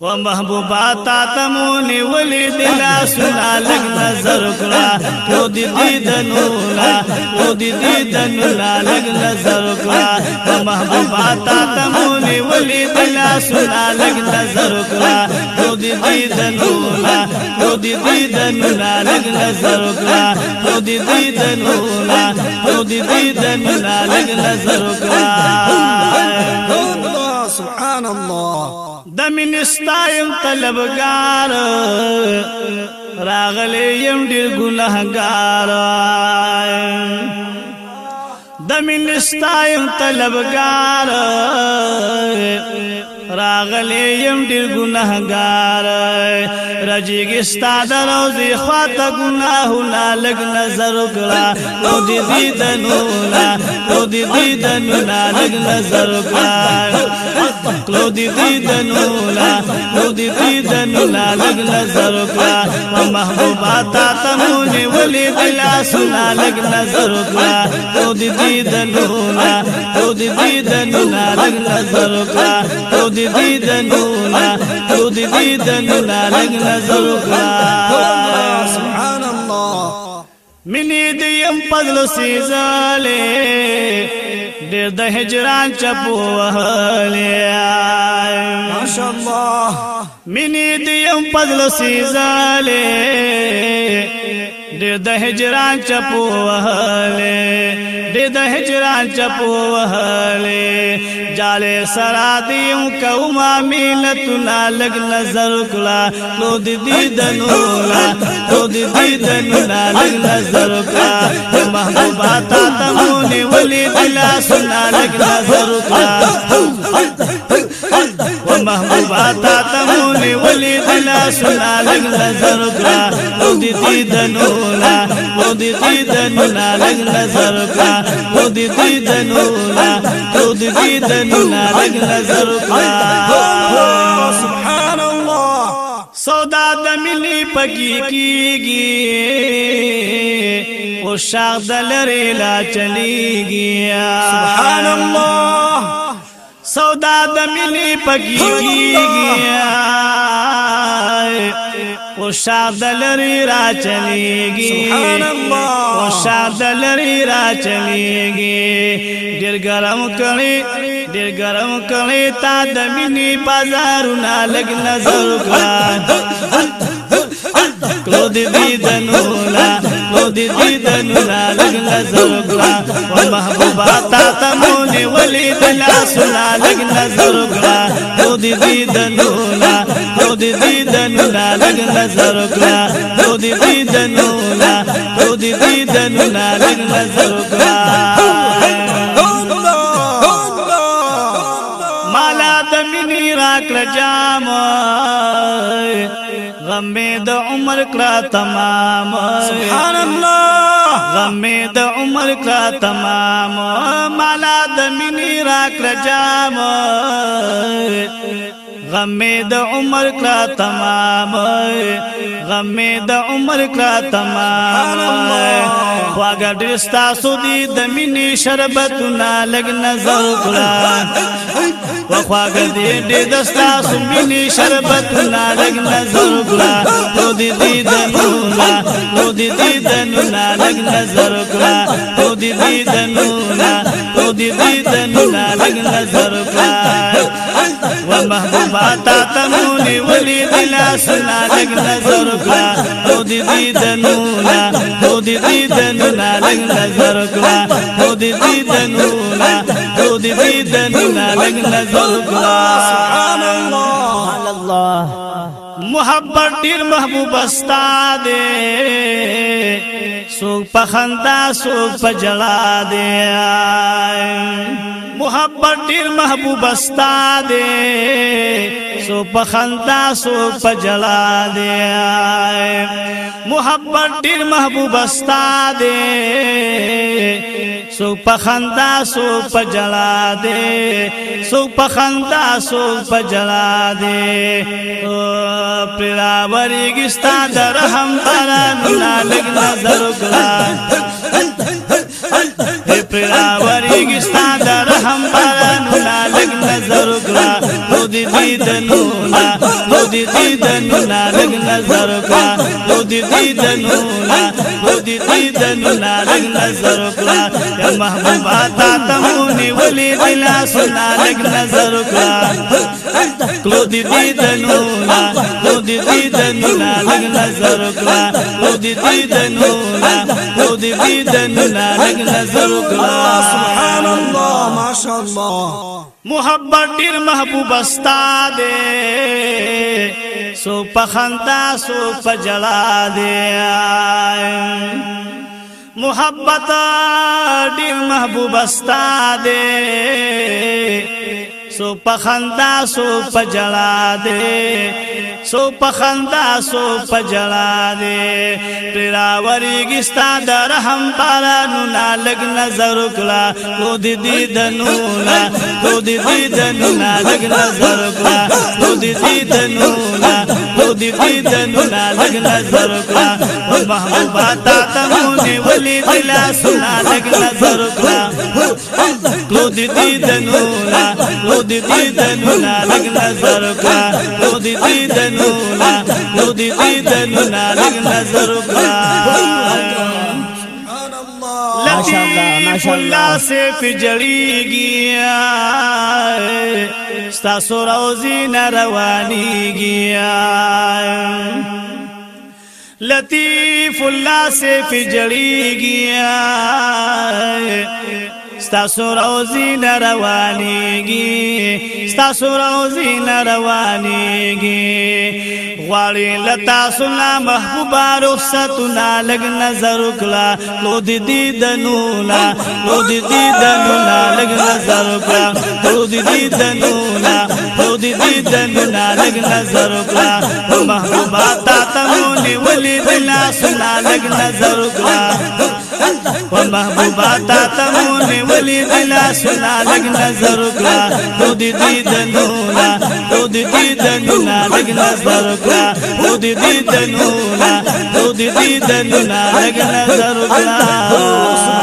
و محبوبا تا تمونی ولی دلا سنا لگ نظر کړه تو دی دیدنو لا تو دی دیدنو لا لگ نظر کړه و محبوبا تا تمونی ولی دلا سنا لگ نظر کړه تو دی دیدنو لا تو دی دیدنو لا لگ نظر کړه تو دی دیدنو لا تو دی دیدنو لا لگ نظر کړه سبحان الله. د منستایم طلبګار. راغلی يم ډیر ګناهګار. د منستایم طلبګار. راغلی يم ډیر ګناهګار رجیګ استاد روزي خواته ګناهونه لګ نظر کړه أو دې دې دنولا أو دې دې دنولا لګ نظر کړه کلو دی دیدنولا کلو دی دیدنولا لگ نظر کلا و محبوبا تا تمونی ولی دلا سنا لگ نظر کلا کلو دی دیدنولا کلو دی دیدنولا لگ نظر کلا کلو دی دیدنولا کلو دی دیدنولا لگ نظر کلا سبحان الله. منی دیم پدل سیزاله ډېر د هجران چپو وهلې ماشاء الله. منی دیم پدل سیزاله ډېر د هجران چپو وهلې د هجران چپو وهلې جاله سرا دیم کوما مینتنا لګ نظر کلا۔ نو دې دې دنولا نو دې دې دنولا لګ نظر کلا۔ محبوبا تا تمونی ولی دلا سنا لګ نظر کلا۔ محبوبا تا تمونی ولی دلا سنا لګ نظر کلا۔ نو دې دې دنولا نو دې دې دنولا لګ نظر کلا نو دې دې دنولا نو دې دې دنولا لګ نظر کلا سبحان الله سودا د ملي پکی کیږي أو شاغ د لری لا چلیږي سبحان الله سودا د ملي پکی کیږي اوشا دلری را چلے گی اوشا دلری را چلے گی ډیر ګرم کړي ډیر ګرم کړي تا د مینې بازارونه نظر کړه کلو دی دیدنولا کلو دی دیدنولا لگ نظر کلا و محبوبا تا تمونی ولی دلا سنا لگ نظر کلا کلو دی دیدنولا کلو دی دیدنولا لگ نظر کلا کلو دی دیدنولا کلو دی دیدنولا لگ نظر کلا مالا د منی راکړه جام غم د عمر کړه تمام. سبحان الله غم د عمر کړه تمام. مالا د منی راکړه جام غم د عمر کړه تمام غم د عمر کړه تمام واګه دستا سودی د منی شربتنا لګ نظر کړه. وخواګه دې دې دستا سمینی شربتنا لګ نظر کړه. تو دې دې دنولا تو دې دې دنولا لګ نظر کړه. تو دې دې دنولا تو دې دې دنولا لګ نظر و محبوبا تا تمونی ولی دلا سنا لگ نظر کلا تو دی دی دنولا تو دی دی دنولا لگ نظر کلا تو دی دی دنولا تو دی دی دنولا لگ نظر کلا سبحان الله الله محبت ډیر محبوب استا دے سوک پخندا سوک پجلا دے محبت ډیر محبوب استا دے سو پخندا سو پجلا دے محبت ډیر محبوب استا دے سو پخندا سو پجلا دے سو پخندا سو پجلا دے پرا وریګستا درهم باران لګ نظر کړه پرا وریګستا درهم باران لګ نظر کړه خود دې نظر کړه تو دیدنونه تو دیدنونه لګ نظر کړه یا ولی دلا سنا لګ نظر کړه کلو لګ نظر کړه تو دیدنونه تو دیدنونه لګ نظر سبحان الله ما شاء الله محبت ډیر محبوب استا دے سو پخندا سو پجلا دے محبت ډیر محبوب استا دے سو پخندا سو پجلا دے سو پخندا سو پجلا دے پیرا وریګستا در هم بارانو نا لګ نظر کلا کو دی دی دنونا کو دی دی دنونا لګ نظر کلا کو دی دی دنونا کو دی دی دنونا لګ نظر کلا محبوبا تا تمونی ولی دلا سنا لګ نظر کلا کو دی دی دنونا کو دی دی دنونا لګ نظر کلا کو دی دی دنونا کو دی دی دنونا لګ نظر الله لطیف اللہ سے پجڑی گیا ستاسو روزی نروانی گیا لطیف الله سے فجړیږي ستاسو روزی نروانیگی ستاسو روزی نروانیگی غواړي لتا سنا محبوبا رخصتنا لګ نظر کلا لو دي دي دنونا لو دي دي دنونا لګ نظر کلا لو دي دي دنونا لو دي دي دنونا لګ نظر کلا محبوبا تا تمونی ولی دلا سنا لګ نظر کلا و محبوبا تا تمونی ولی دلا سنا لګ نظر کلا تو دی دی دنونا تو دی دی دنونا لګ نظر کلا تو دی دی دنونا تو دی دی دنونا لګ نظر کلا